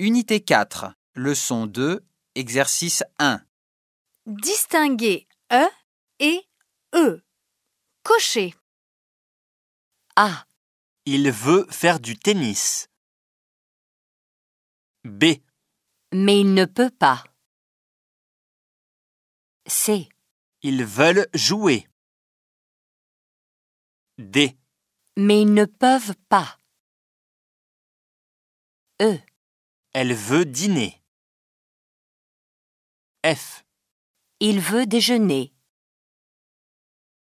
Unité 4, leçon 2, exercice 1. Distinguer E et E. Cocher. A. Il veut faire du tennis. B. Mais il ne peut pas. C. Ils veulent jouer. D. Mais ils ne peuvent pas. E. Elle veut dîner. F. Il veut déjeuner.